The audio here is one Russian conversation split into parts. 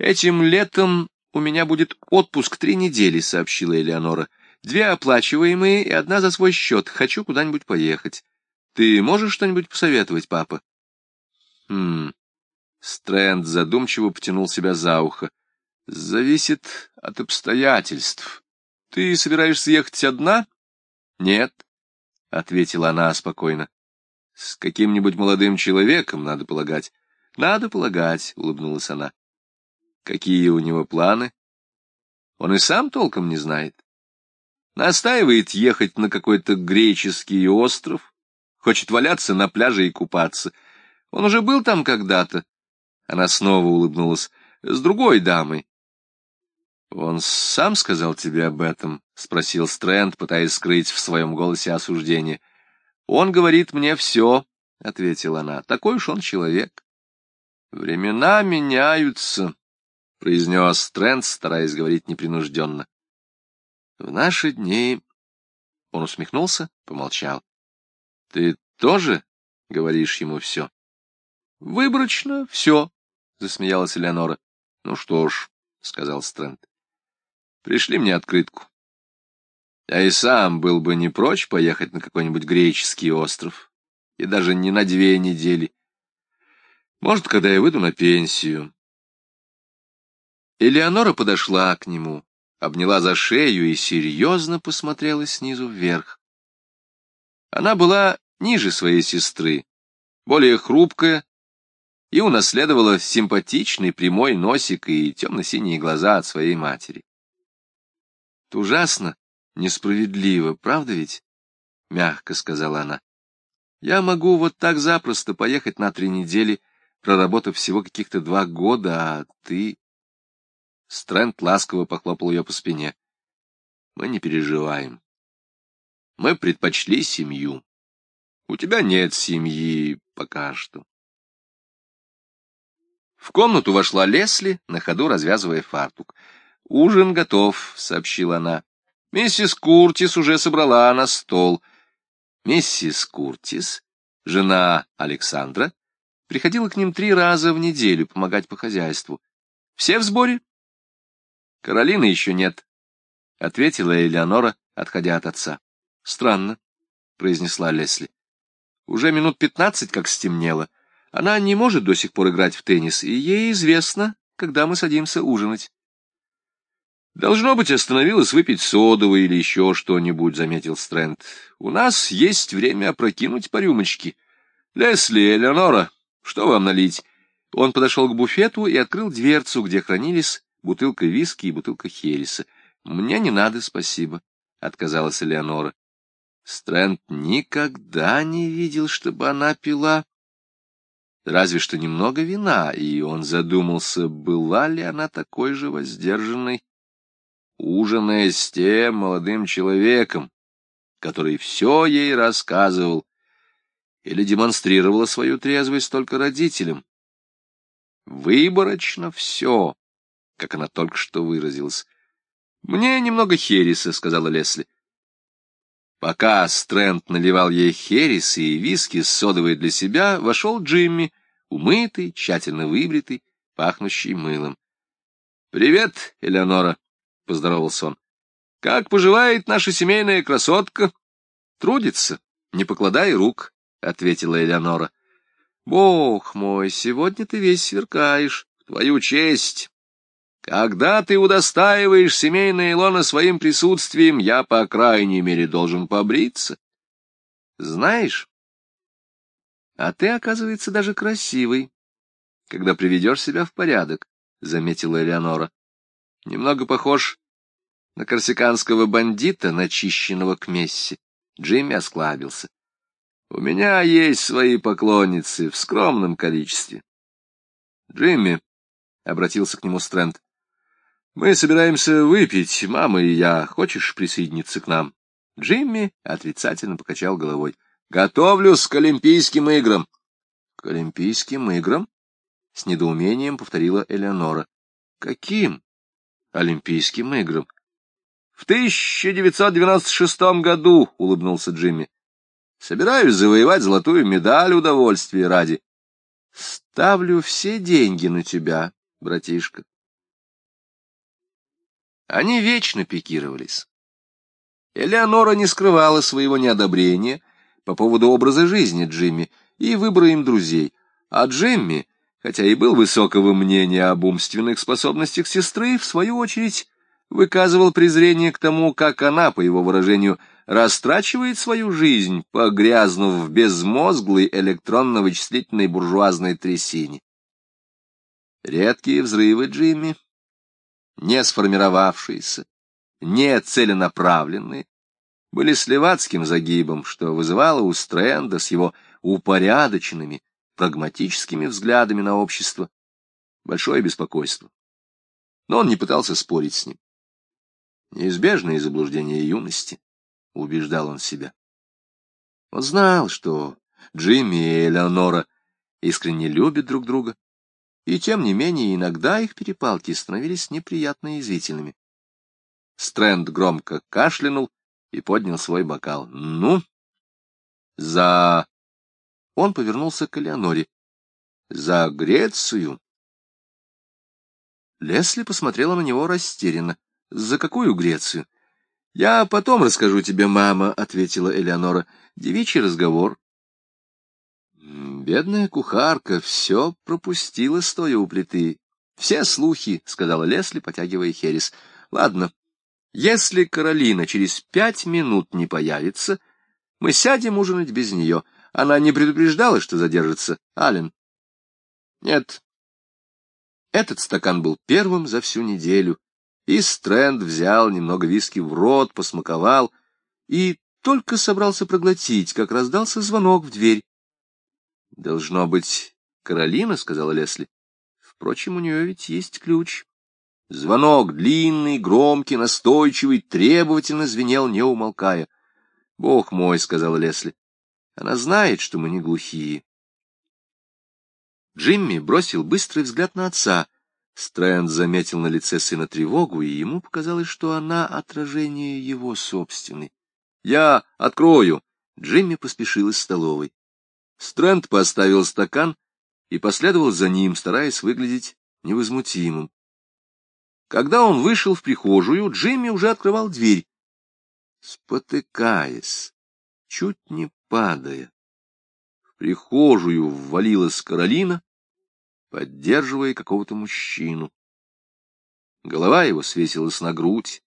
Этим летом у меня будет отпуск три недели, — сообщила Элеонора. Две оплачиваемые и одна за свой счет. Хочу куда-нибудь поехать. Ты можешь что-нибудь посоветовать, папа? Хм. Стрэнд задумчиво потянул себя за ухо. Зависит от обстоятельств. Ты собираешься ехать одна? Нет, — ответила она спокойно. С каким-нибудь молодым человеком, надо полагать. Надо полагать, — улыбнулась она. Какие у него планы? Он и сам толком не знает. Настаивает ехать на какой-то греческий остров, хочет валяться на пляже и купаться. Он уже был там когда-то. Она снова улыбнулась. С другой дамой. «Он сам сказал тебе об этом?» — спросил Стрэнд, пытаясь скрыть в своем голосе осуждение. «Он говорит мне все», — ответила она. «Такой уж он человек». «Времена меняются», — произнес Стрэнд, стараясь говорить непринужденно. «В наши дни...» Он усмехнулся, помолчал. «Ты тоже говоришь ему все?» «Выборочно все», — засмеялась Элеонора. «Ну что ж», — сказал Стрэнд. Пришли мне открытку. Я и сам был бы не прочь поехать на какой-нибудь греческий остров, и даже не на две недели. Может, когда я выйду на пенсию. Элеонора подошла к нему, обняла за шею и серьезно посмотрела снизу вверх. Она была ниже своей сестры, более хрупкая, и унаследовала симпатичный прямой носик и темно-синие глаза от своей матери. Ужасно, несправедливо, правда ведь? — мягко сказала она. — Я могу вот так запросто поехать на три недели, проработав всего каких-то два года, а ты... Стрэнд ласково похлопал ее по спине. — Мы не переживаем. Мы предпочли семью. У тебя нет семьи пока что. В комнату вошла Лесли, на ходу развязывая фартук. «Ужин готов», — сообщила она. «Миссис Куртис уже собрала на стол». Миссис Куртис, жена Александра, приходила к ним три раза в неделю помогать по хозяйству. «Все в сборе?» «Каролины еще нет», — ответила Элеонора, отходя от отца. «Странно», — произнесла Лесли. «Уже минут пятнадцать, как стемнело. Она не может до сих пор играть в теннис, и ей известно, когда мы садимся ужинать». Должно быть, остановилась выпить содового или еще что-нибудь, — заметил Стрэнд. У нас есть время опрокинуть по рюмочке. Лесли, Элеонора, что вам налить? Он подошел к буфету и открыл дверцу, где хранились бутылка виски и бутылка хереса. Мне не надо, спасибо, — отказалась Элеонора. Стрэнд никогда не видел, чтобы она пила. Разве что немного вина, и он задумался, была ли она такой же воздержанной, ужиная с тем молодым человеком, который все ей рассказывал или демонстрировала свою трезвость только родителям. Выборочно все, как она только что выразилась. «Мне немного хереса», — сказала Лесли. Пока Стрэнд наливал ей херес и виски с содовой для себя, вошел Джимми, умытый, тщательно выбритый, пахнущий мылом. «Привет, Элеонора», — поздоровался он. — Как поживает наша семейная красотка? — Трудится, не покладая рук, — ответила Элеонора. — Бог мой, сегодня ты весь сверкаешь, в твою честь. Когда ты удостаиваешь семейное лоно своим присутствием, я, по крайней мере, должен побриться. Знаешь, а ты, оказывается, даже красивый, когда приведешь себя в порядок, — заметила Элеонора. Немного похож на корсиканского бандита, начищенного к Месси. Джимми осклабился. У меня есть свои поклонницы в скромном количестве. Джимми, — обратился к нему Стрэнд, — мы собираемся выпить, мама и я. Хочешь присоединиться к нам? Джимми отрицательно покачал головой. Готовлюсь к Олимпийским играм. К Олимпийским играм? С недоумением повторила Элеонора. Каким? Олимпийским играм? В 1996 году, — улыбнулся Джимми. Собираюсь завоевать золотую медаль удовольствия ради. Ставлю все деньги на тебя, братишка. Они вечно пикировались. Элеонора не скрывала своего неодобрения по поводу образа жизни Джимми и выбора им друзей, а Джимми, хотя и был высокого мнения об умственных способностях сестры, в свою очередь выказывал презрение к тому, как она, по его выражению, растрачивает свою жизнь, погрязнув в безмозглой электронно-вычислительной буржуазной трясине. Редкие взрывы Джимми, не сформировавшиеся, не целенаправленные, были сливацким загибом, что вызывало у Стрэнда с его упорядоченными, прагматическими взглядами на общество большое беспокойство. Но он не пытался спорить с ним. Неизбежное заблуждение юности, — убеждал он себя. Он знал, что Джимми и Элеонора искренне любят друг друга, и тем не менее иногда их перепалки становились неприятно язвительными. Стрэнд громко кашлянул и поднял свой бокал. «Ну, за...» Он повернулся к Элеоноре. «За Грецию!» Лесли посмотрела на него растерянно. За какую Грецию? — Я потом расскажу тебе, мама, — ответила Элеонора. — Девичий разговор. Бедная кухарка все пропустила, стоя у плиты. Все слухи, — сказала Лесли, потягивая херес. — Ладно, если Каролина через пять минут не появится, мы сядем ужинать без нее. Она не предупреждала, что задержится. Ален. Нет. Этот стакан был первым за всю неделю и Стрэнд взял немного виски в рот, посмаковал и только собрался проглотить, как раздался звонок в дверь. — Должно быть, Каролина, — сказала Лесли. — Впрочем, у нее ведь есть ключ. Звонок длинный, громкий, настойчивый, требовательно звенел, не умолкая. — Бог мой, — сказала Лесли, — она знает, что мы не глухие. Джимми бросил быстрый взгляд на отца — Стрэнд заметил на лице сына тревогу, и ему показалось, что она отражение его собственной. «Я открою!» Джимми поспешил из столовой. Стрэнд поставил стакан и последовал за ним, стараясь выглядеть невозмутимым. Когда он вышел в прихожую, Джимми уже открывал дверь. Спотыкаясь, чуть не падая, в прихожую ввалилась Каролина поддерживая какого-то мужчину. Голова его свесилась на грудь,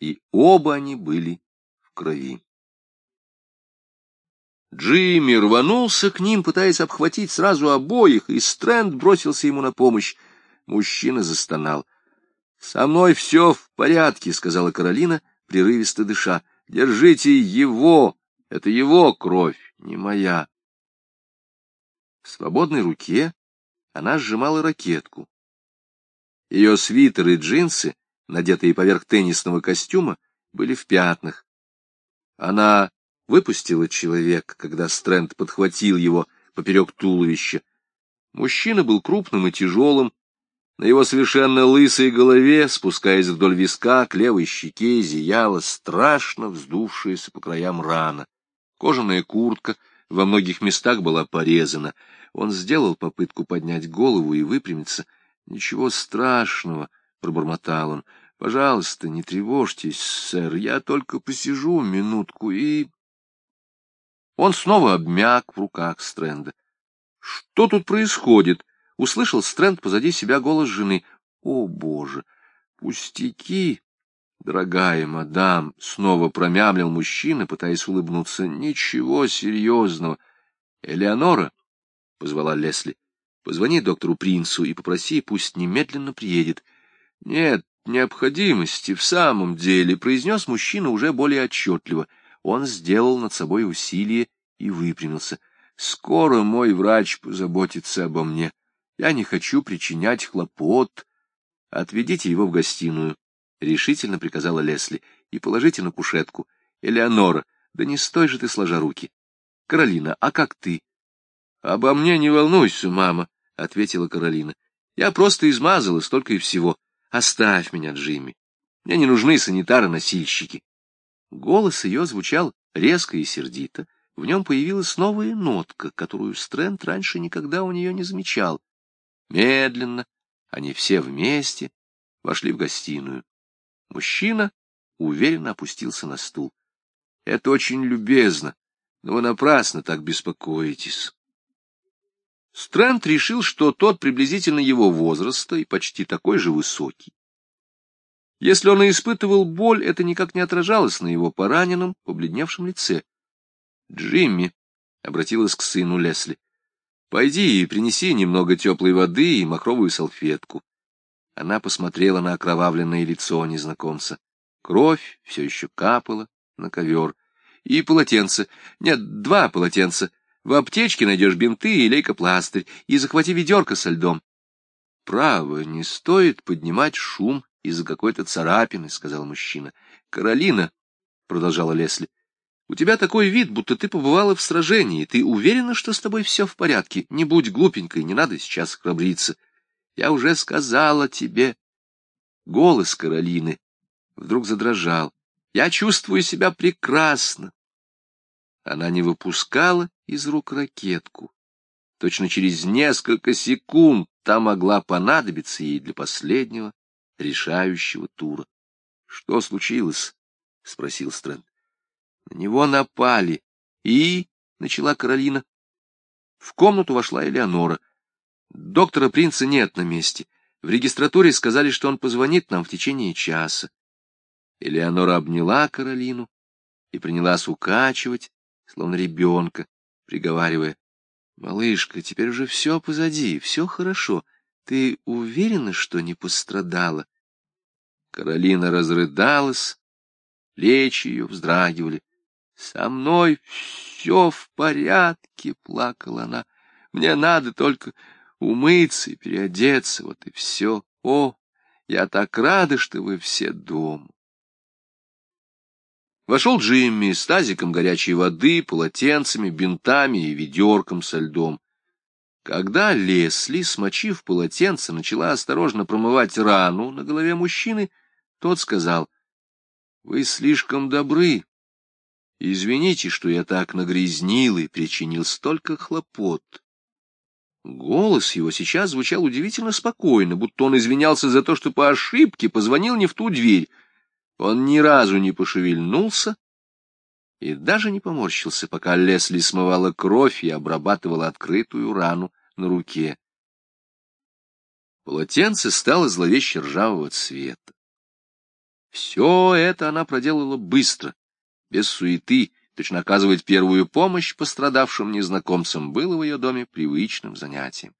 и оба они были в крови. Джимми рванулся к ним, пытаясь обхватить сразу обоих, и Стрэнд бросился ему на помощь. Мужчина застонал. — Со мной все в порядке, — сказала Каролина, прерывисто дыша. — Держите его, это его кровь, не моя. В свободной руке она сжимала ракетку. Ее свитер и джинсы, надетые поверх теннисного костюма, были в пятнах. Она выпустила человека, когда Стрэнд подхватил его поперек туловища. Мужчина был крупным и тяжелым. На его совершенно лысой голове, спускаясь вдоль виска, к левой щеке зияла страшно вздувшаяся по краям рана. Кожаная куртка во многих местах была порезана. Он сделал попытку поднять голову и выпрямиться. «Ничего страшного», — пробормотал он. «Пожалуйста, не тревожьтесь, сэр, я только посижу минутку и...» Он снова обмяк в руках Стрэнда. «Что тут происходит?» — услышал Стрэнд позади себя голос жены. «О, Боже! Пустяки!» «Дорогая мадам!» — снова промямлил мужчина, пытаясь улыбнуться. «Ничего серьезного!» «Элеонора!» — позвала Лесли. — Позвони доктору Принцу и попроси, пусть немедленно приедет. — Нет необходимости, в самом деле, — произнес мужчина уже более отчетливо. Он сделал над собой усилие и выпрямился. — Скоро мой врач позаботится обо мне. Я не хочу причинять хлопот. — Отведите его в гостиную, — решительно приказала Лесли, — и положите на кушетку. — Элеонора, да не стой же ты, сложа руки. — Каролина, а как ты? — Обо мне не волнуйся, мама, — ответила Каролина. — Я просто измазала столько и всего. Оставь меня, Джимми. Мне не нужны санитары-носильщики. Голос ее звучал резко и сердито. В нем появилась новая нотка, которую Стрэнд раньше никогда у нее не замечал. Медленно они все вместе вошли в гостиную. Мужчина уверенно опустился на стул. — Это очень любезно, но вы напрасно так беспокоитесь. Стрэнд решил, что тот приблизительно его возраста и почти такой же высокий. Если он и испытывал боль, это никак не отражалось на его пораненном, побледневшем лице. — Джимми, — обратилась к сыну Лесли, — пойди и принеси немного теплой воды и махровую салфетку. Она посмотрела на окровавленное лицо незнакомца. Кровь все еще капала на ковер. И полотенце. Нет, два полотенца. В аптечке найдешь бинты и лейкопластырь, и захвати ведерко со льдом. — Право, не стоит поднимать шум из-за какой-то царапины, — сказал мужчина. — Каролина, — продолжала Лесли, — у тебя такой вид, будто ты побывала в сражении. Ты уверена, что с тобой все в порядке? Не будь глупенькой, не надо сейчас храбриться. Я уже сказала тебе. Голос Каролины вдруг задрожал. Я чувствую себя прекрасно. Она не выпускала из рук ракетку. Точно через несколько секунд та могла понадобиться ей для последнего решающего тура. — Что случилось? — спросил Стрэнд. — На него напали. И... — начала Каролина. В комнату вошла Элеонора. Доктора Принца нет на месте. В регистратуре сказали, что он позвонит нам в течение часа. Элеонора обняла Каролину и принялась укачивать, словно ребенка, приговаривая. — Малышка, теперь уже все позади, все хорошо. Ты уверена, что не пострадала? Каролина разрыдалась, плечи ее вздрагивали. — Со мной все в порядке, — плакала она. — Мне надо только умыться и переодеться, вот и все. О, я так рада, что вы все дома. Вошел Джимми с тазиком горячей воды, полотенцами, бинтами и ведерком со льдом. Когда Лесли, смочив полотенце, начала осторожно промывать рану на голове мужчины, тот сказал, — Вы слишком добры. Извините, что я так нагрязнил и причинил столько хлопот. Голос его сейчас звучал удивительно спокойно, будто он извинялся за то, что по ошибке позвонил не в ту дверь. Он ни разу не пошевельнулся и даже не поморщился, пока Лесли смывала кровь и обрабатывала открытую рану на руке. Полотенце стало зловеще ржавого цвета. Все это она проделала быстро, без суеты, Точно оказывать первую помощь пострадавшим незнакомцам было в ее доме привычным занятием.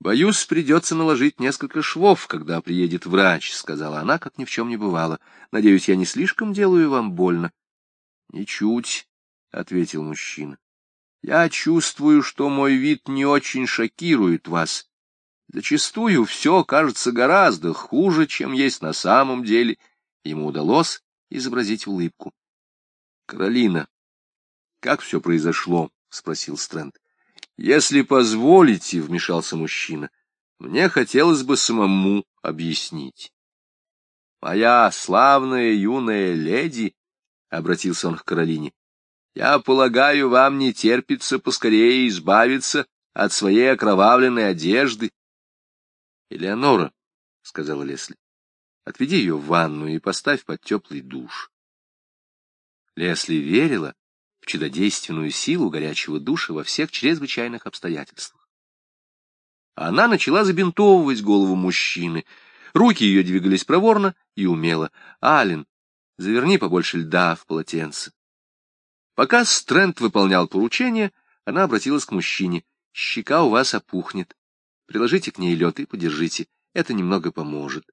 «Боюсь, придется наложить несколько швов, когда приедет врач», — сказала она, как ни в чем не бывало. «Надеюсь, я не слишком делаю вам больно?» «Ничуть», — ответил мужчина. «Я чувствую, что мой вид не очень шокирует вас. Зачастую все кажется гораздо хуже, чем есть на самом деле». Ему удалось изобразить улыбку. Каролина, как все произошло? — спросил Стрэнд. — Если позволите, — вмешался мужчина, — мне хотелось бы самому объяснить. — Моя славная юная леди, — обратился он к Каролине, — я полагаю, вам не терпится поскорее избавиться от своей окровавленной одежды. — Элеонора, — сказала Лесли, — отведи ее в ванну и поставь под теплый душ. Лесли верила в чудодейственную силу горячего душа во всех чрезвычайных обстоятельствах. Она начала забинтовывать голову мужчины. Руки ее двигались проворно и умело. «Ален, заверни побольше льда в полотенце». Пока Стрэнд выполнял поручение, она обратилась к мужчине. «Щека у вас опухнет. Приложите к ней лед и подержите. Это немного поможет».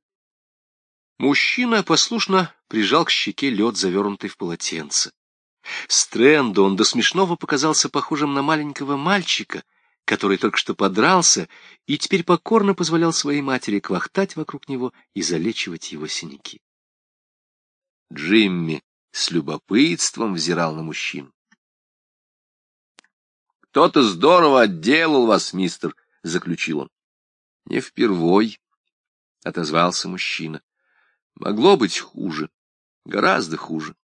Мужчина послушно прижал к щеке лед, завернутый в полотенце. Стрэнду он до смешного показался похожим на маленького мальчика, который только что подрался и теперь покорно позволял своей матери квахтать вокруг него и залечивать его синяки. Джимми с любопытством взирал на мужчину. «Кто-то здорово отделал вас, мистер», — заключил он. «Не впервой», — отозвался мужчина. Могло быть хуже, гораздо хуже.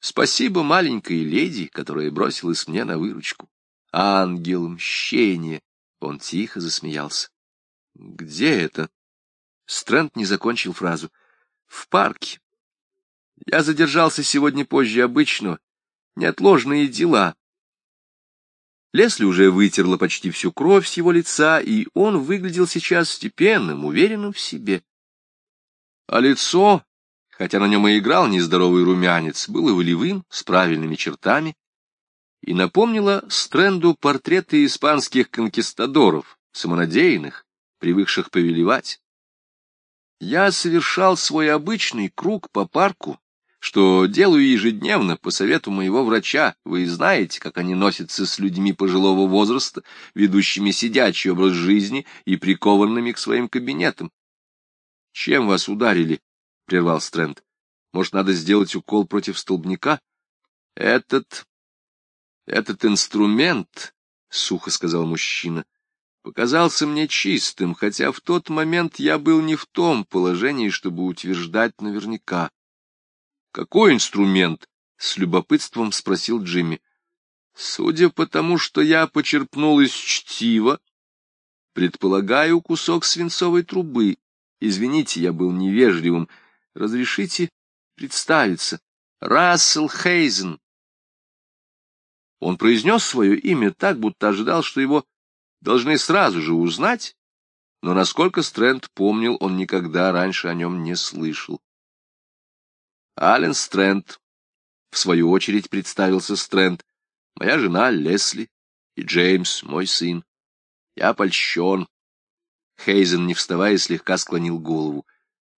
Спасибо маленькой леди, которая бросилась мне на выручку. Ангел мщения! Он тихо засмеялся. Где это? Стрэнд не закончил фразу. В парке. Я задержался сегодня позже обычного. Неотложные дела. Лесли уже вытерла почти всю кровь с его лица, и он выглядел сейчас степенным, уверенным в себе. А лицо, хотя на нем и играл нездоровый румянец, было волевым, с правильными чертами, и напомнило Стрэнду портреты испанских конкистадоров, самонадеянных, привыкших повелевать. Я совершал свой обычный круг по парку, что делаю ежедневно по совету моего врача. Вы знаете, как они носятся с людьми пожилого возраста, ведущими сидячий образ жизни и прикованными к своим кабинетам. — Чем вас ударили? — прервал Стрэнд. — Может, надо сделать укол против столбняка? — Этот... этот инструмент, — сухо сказал мужчина, — показался мне чистым, хотя в тот момент я был не в том положении, чтобы утверждать наверняка. «Какой инструмент?» — с любопытством спросил Джимми. «Судя по тому, что я почерпнул из чтива, предполагаю кусок свинцовой трубы. Извините, я был невежливым. Разрешите представиться. Рассел Хейзен». Он произнес свое имя так, будто ожидал, что его должны сразу же узнать, но, насколько Стрэнд помнил, он никогда раньше о нем не слышал. Ален Стрэнд. В свою очередь представился Стрэнд. Моя жена Лесли и Джеймс, мой сын. Я польщен. Хейзен, не вставая, слегка склонил голову.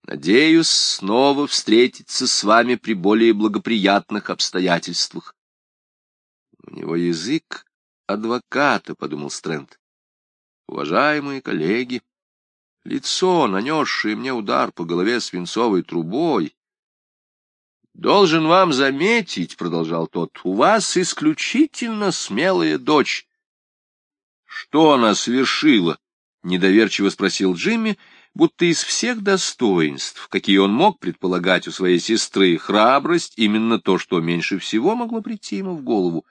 Надеюсь снова встретиться с вами при более благоприятных обстоятельствах. У него язык адвоката, — подумал Стрэнд. Уважаемые коллеги, лицо, нанесшее мне удар по голове свинцовой трубой, Должен вам заметить, — продолжал тот, — у вас исключительно смелая дочь. — Что она совершила? — недоверчиво спросил Джимми, будто из всех достоинств, какие он мог предполагать у своей сестры, храбрость — именно то, что меньше всего могло прийти ему в голову.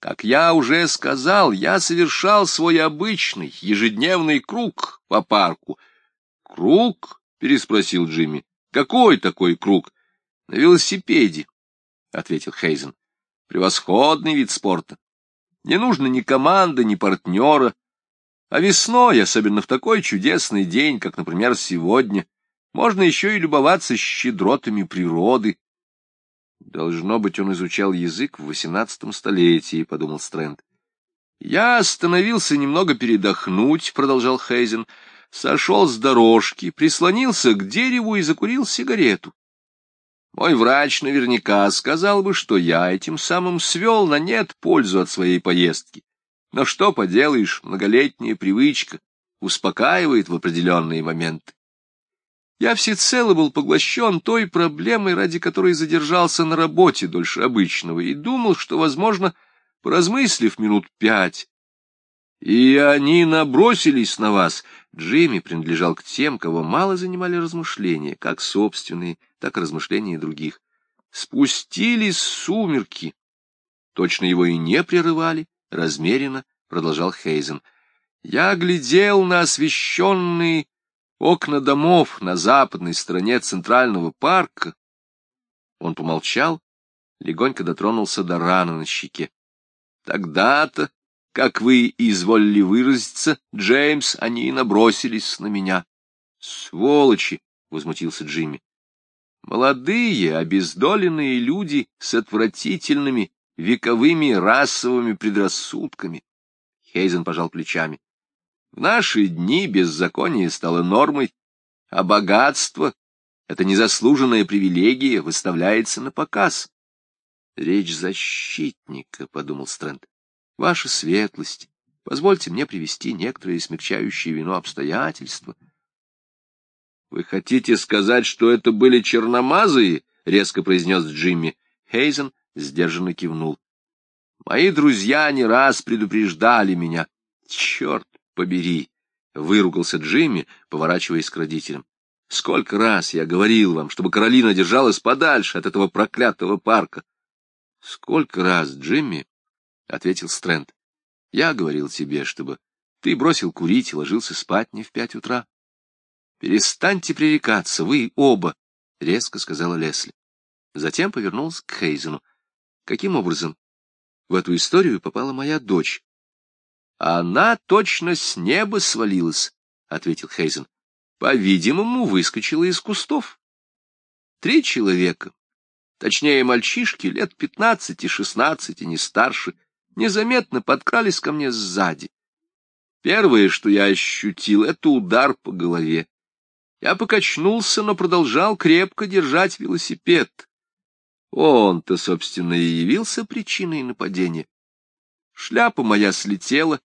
Как я уже сказал, я совершал свой обычный ежедневный круг по парку. — Круг? — переспросил Джимми. — Какой такой круг? — на велосипеде, — ответил Хейзен. — Превосходный вид спорта. Не нужно ни команды, ни партнера. А весной, особенно в такой чудесный день, как, например, сегодня, можно еще и любоваться щедротами природы. Должно быть, он изучал язык в восемнадцатом столетии, — подумал Стрэнд. Я остановился немного передохнуть, — продолжал Хейзен, сошел с дорожки, прислонился к дереву и закурил сигарету. Мой врач наверняка сказал бы, что я этим самым свел на нет пользу от своей поездки. Но что поделаешь, многолетняя привычка успокаивает в определенные моменты. Я всецело был поглощен той проблемой, ради которой задержался на работе дольше обычного, и думал, что, возможно, поразмыслив минут пять, и они набросились на вас. Джимми принадлежал к тем, кого мало занимали размышления, как собственные, так и размышления других. Спустились сумерки. Точно его и не прерывали, размеренно продолжал Хейзен. Я глядел на освещенные окна домов на западной стороне центрального парка. Он помолчал, легонько дотронулся до раны на щеке. Тогда-то как вы изволили выразиться, Джеймс, они набросились на меня. — Сволочи! — возмутился Джимми. — Молодые, обездоленные люди с отвратительными вековыми расовыми предрассудками. Хейзен пожал плечами. В наши дни беззаконие стало нормой, а богатство, эта незаслуженная привилегия, выставляется на показ. — Речь защитника, — подумал Стрэнд. Ваша светлость, позвольте мне привести некоторые смягчающие вину обстоятельства. — Вы хотите сказать, что это были черномазые? — резко произнес Джимми. Хейзен сдержанно кивнул. — Мои друзья не раз предупреждали меня. — Черт побери! — выругался Джимми, поворачиваясь к родителям. — Сколько раз я говорил вам, чтобы Каролина держалась подальше от этого проклятого парка. — Сколько раз, Джимми? — ответил Стрэнд. — Я говорил тебе, чтобы ты бросил курить и ложился спать не в пять утра. Перестаньте пререкаться, вы оба. — резко сказала Лесли. Затем повернулась к Хейзену. Каким образом в эту историю попала моя дочь? Она точно с неба свалилась, — ответил Хейзен. По-видимому, выскочила из кустов. Три человека, точнее мальчишки, лет пятнадцати-шестнадцати, не старше, незаметно подкрались ко мне сзади. Первое, что я ощутил, — это удар по голове. Я покачнулся, но продолжал крепко держать велосипед. Он-то, собственно, и явился причиной нападения. Шляпа моя слетела,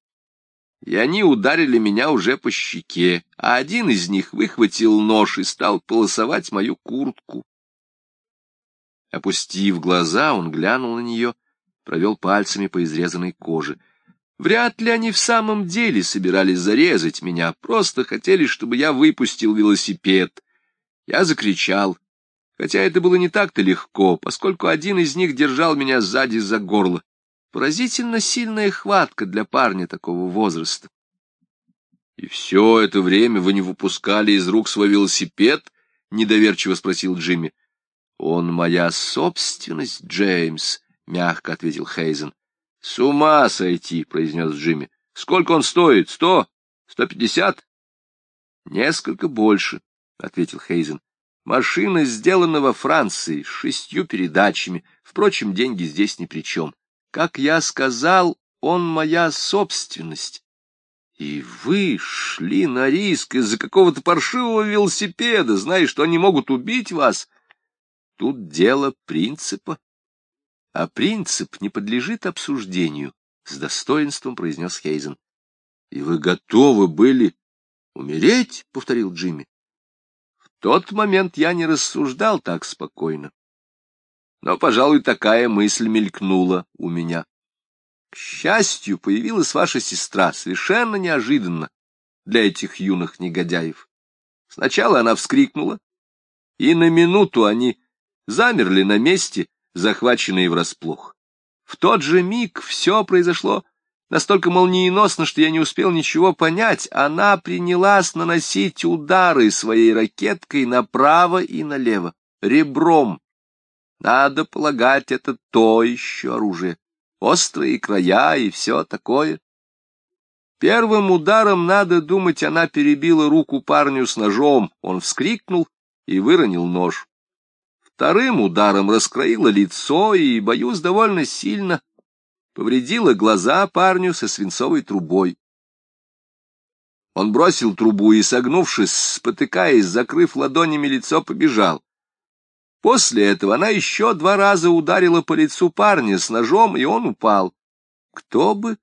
и они ударили меня уже по щеке, а один из них выхватил нож и стал полосовать мою куртку. Опустив глаза, он глянул на нее, провел пальцами по изрезанной коже. Вряд ли они в самом деле собирались зарезать меня, просто хотели, чтобы я выпустил велосипед. Я закричал, хотя это было не так-то легко, поскольку один из них держал меня сзади за горло. Поразительно сильная хватка для парня такого возраста. — И все это время вы не выпускали из рук свой велосипед? — недоверчиво спросил Джимми. — Он моя собственность, Джеймс, — мягко ответил Хейзен. — С ума сойти, — произнес Джимми. — Сколько он стоит? Сто? Сто пятьдесят? — Несколько больше, — ответил Хейзен. — Машина сделана во Франции, с шестью передачами. Впрочем, деньги здесь ни при чем. Как я сказал, он моя собственность. И вы шли на риск из-за какого-то паршивого велосипеда, зная, что они могут убить вас. Тут дело принципа. А принцип не подлежит обсуждению, — с достоинством произнес Хейзен. — И вы готовы были умереть? — повторил Джимми. В тот момент я не рассуждал так спокойно. Но, пожалуй, такая мысль мелькнула у меня. К счастью, появилась ваша сестра совершенно неожиданно для этих юных негодяев. Сначала она вскрикнула, и на минуту они замерли на месте, захваченные врасплох. В тот же миг все произошло настолько молниеносно, что я не успел ничего понять. Она принялась наносить удары своей ракеткой направо и налево, ребром, надо полагать, это то еще оружие. Острые края и все такое. Первым ударом, надо думать, она перебила руку парню с ножом. Он вскрикнул и выронил нож. Вторым ударом раскроила лицо и, боюсь, довольно сильно повредила глаза парню со свинцовой трубой. Он бросил трубу и, согнувшись, спотыкаясь, закрыв ладонями лицо, побежал. После этого она еще два раза ударила по лицу парня с ножом, и он упал. Кто бы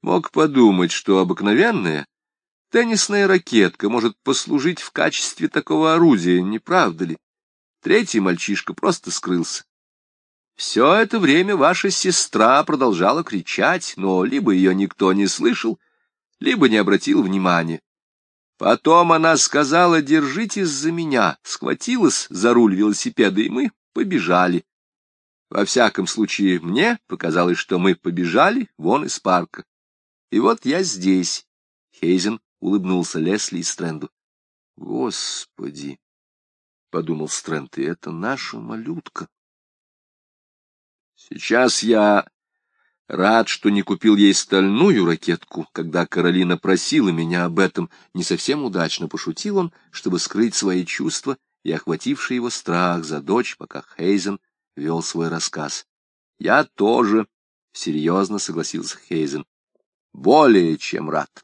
мог подумать, что обыкновенная теннисная ракетка может послужить в качестве такого орудия, не правда ли? Третий мальчишка просто скрылся. Все это время ваша сестра продолжала кричать, но либо ее никто не слышал, либо не обратил внимания. Потом она сказала, держитесь за меня, схватилась за руль велосипеда, и мы побежали. Во всяком случае, мне показалось, что мы побежали вон из парка. И вот я здесь. Хейзен улыбнулся Лесли и Стрэнду. Господи, — подумал Стрэнд, — это наша малютка. Сейчас я Рад, что не купил ей стальную ракетку, когда Каролина просила меня об этом. Не совсем удачно пошутил он, чтобы скрыть свои чувства и охвативший его страх за дочь, пока Хейзен вел свой рассказ. Я тоже, — серьезно согласился Хейзен, — более чем рад.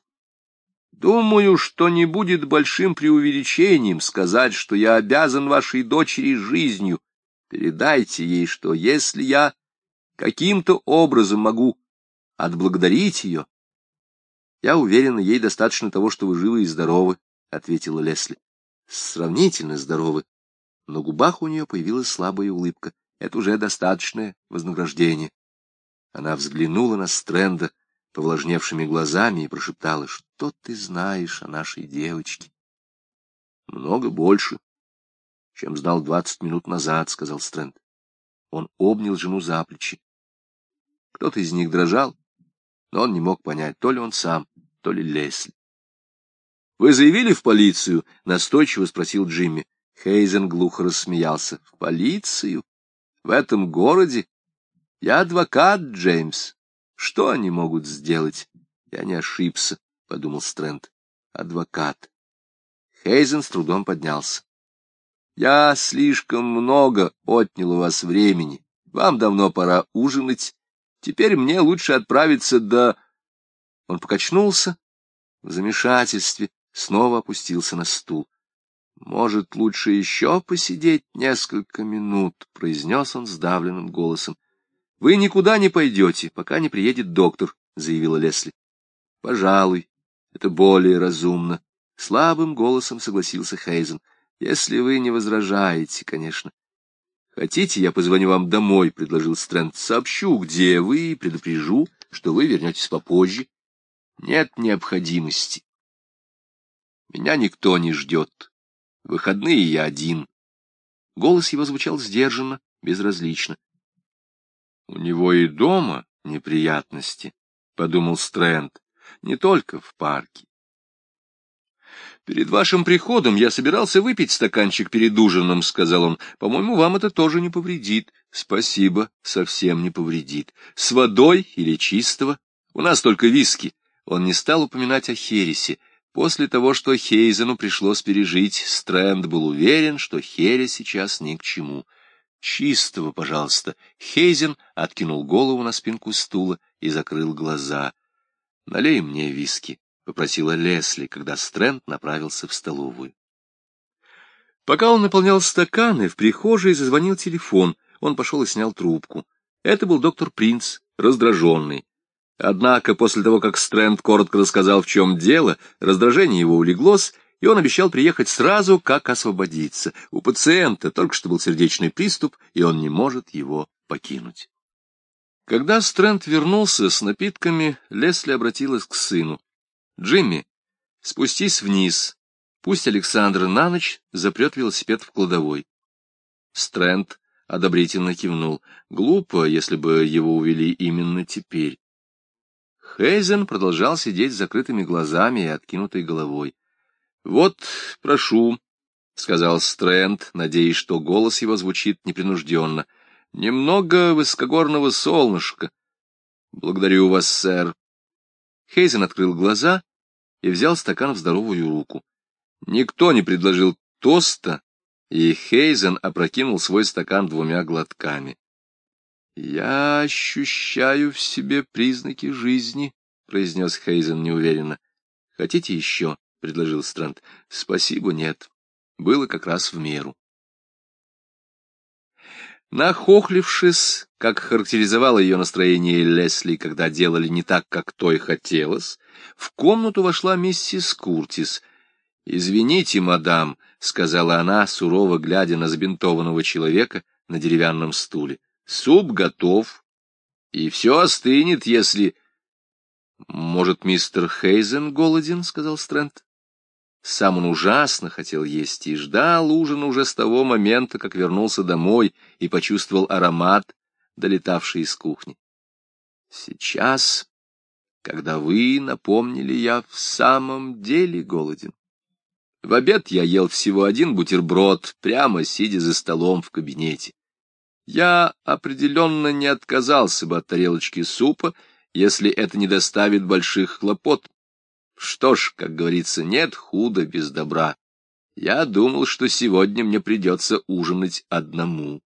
Думаю, что не будет большим преувеличением сказать, что я обязан вашей дочери жизнью. Передайте ей, что если я каким-то образом могу отблагодарить ее. Я уверена, ей достаточно того, что вы живы и здоровы, — ответила Лесли. Сравнительно здоровы. На губах у нее появилась слабая улыбка. Это уже достаточное вознаграждение. Она взглянула на Стрэнда повлажневшими глазами и прошептала, что ты знаешь о нашей девочке. Много больше, чем знал двадцать минут назад, — сказал Стрэнд. Он обнял жену за плечи. Кто-то из них дрожал, но он не мог понять, то ли он сам, то ли Лесли. — Вы заявили в полицию? — настойчиво спросил Джимми. Хейзен глухо рассмеялся. — В полицию? В этом городе? Я адвокат, Джеймс. Что они могут сделать? Я не ошибся, — подумал Стрэнд. Адвокат. Хейзен с трудом поднялся. Я слишком много отнял у вас времени. Вам давно пора ужинать. Теперь мне лучше отправиться до... Он покачнулся в замешательстве, снова опустился на стул. «Может, лучше еще посидеть несколько минут?» — произнес он сдавленным голосом. «Вы никуда не пойдете, пока не приедет доктор», — заявила Лесли. «Пожалуй, это более разумно», — слабым голосом согласился Хейзен. «Если вы не возражаете, конечно». «Хотите, я позвоню вам домой?» — предложил Стрэнд. «Сообщу, где вы, и предупрежу, что вы вернетесь попозже». «Нет необходимости. Меня никто не ждет. Выходные я один». Голос его звучал сдержанно, безразлично. «У него и дома неприятности», — подумал Стрэнд, — «не только в парке». «Перед вашим приходом я собирался выпить стаканчик перед ужином», — сказал он. «По-моему, вам это тоже не повредит». «Спасибо, совсем не повредит. С водой или чистого? У нас только виски». Он не стал упоминать о Хересе. После того, что Хейзену пришлось пережить, Стрэнд был уверен, что Херес сейчас ни к чему. «Чистого, пожалуйста». Хейзен откинул голову на спинку стула и закрыл глаза. «Налей мне виски», — попросила Лесли, когда Стрэнд направился в столовую. Пока он наполнял стаканы, в прихожей зазвонил телефон. Он пошел и снял трубку. Это был доктор Принц, раздраженный. Однако после того, как Стрэнд коротко рассказал, в чем дело, раздражение его улеглось, и он обещал приехать сразу, как освободиться. У пациента только что был сердечный приступ, и он не может его покинуть. Когда Стрэнд вернулся с напитками, Лесли обратилась к сыну. «Джимми, спустись вниз. Пусть Александр на ночь запрет велосипед в кладовой». Стрэнд одобрительно кивнул. Глупо, если бы его увели именно теперь. Хейзен продолжал сидеть с закрытыми глазами и откинутой головой. — Вот, прошу, — сказал Стрэнд, надеясь, что голос его звучит непринужденно. — Немного высокогорного солнышка. — Благодарю вас, сэр. Хейзен открыл глаза и взял стакан в здоровую руку. Никто не предложил тоста, и Хейзен опрокинул свой стакан двумя глотками. — Я ощущаю в себе признаки жизни, — произнес Хейзен неуверенно. — Хотите еще? —— предложил Странт. — Спасибо, нет. Было как раз в меру. Нахохлившись, как характеризовало ее настроение Лесли, когда делали не так, как то и хотелось, в комнату вошла миссис Куртис. — Извините, мадам, — сказала она, сурово глядя на забинтованного человека на деревянном стуле. — Суп готов, и все остынет, если... — Может, мистер Хейзен голоден? — сказал Стрэнд. Сам он ужасно хотел есть и ждал ужина уже с того момента, как вернулся домой и почувствовал аромат, долетавший из кухни. Сейчас, когда вы напомнили, я в самом деле голоден. В обед я ел всего один бутерброд, прямо сидя за столом в кабинете. Я определенно не отказался бы от тарелочки супа, если это не доставит больших хлопот. Что ж, как говорится, нет худа без добра. Я думал, что сегодня мне придется ужинать одному.